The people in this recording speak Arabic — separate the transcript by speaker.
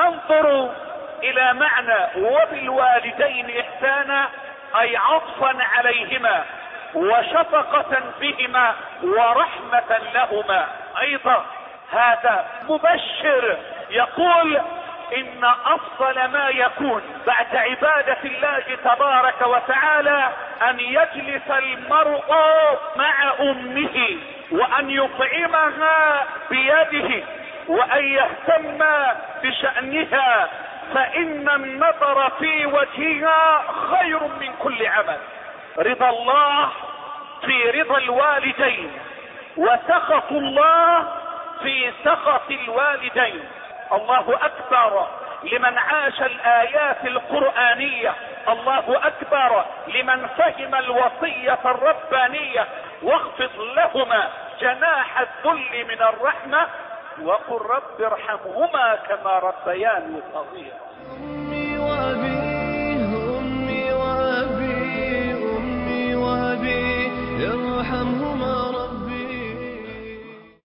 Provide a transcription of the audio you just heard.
Speaker 1: انظروا إلى معنى وبالوالدين إحسانا أي عطفا عليهما وشفقة بهما ورحمة لهما. أيضا هذا مبشر يقول إن أفضل ما يكون بعد عبادة الله تبارك وتعالى أن يجلس المرء مع أمه وأن يطعمها بيده. وأن يهتم بشأنها فإن النظر في وجهها خير من كل عمل. رضا الله في رضا الوالدين وسخط الله في سخط الوالدين. الله أكبر لمن عاش الآيات القرآنية. الله أكبر لمن فهم الوصية الربانية. واخفض لهما جناح الذل من الرحمة وقل رب ارحمهما كما ربياني صغيرا.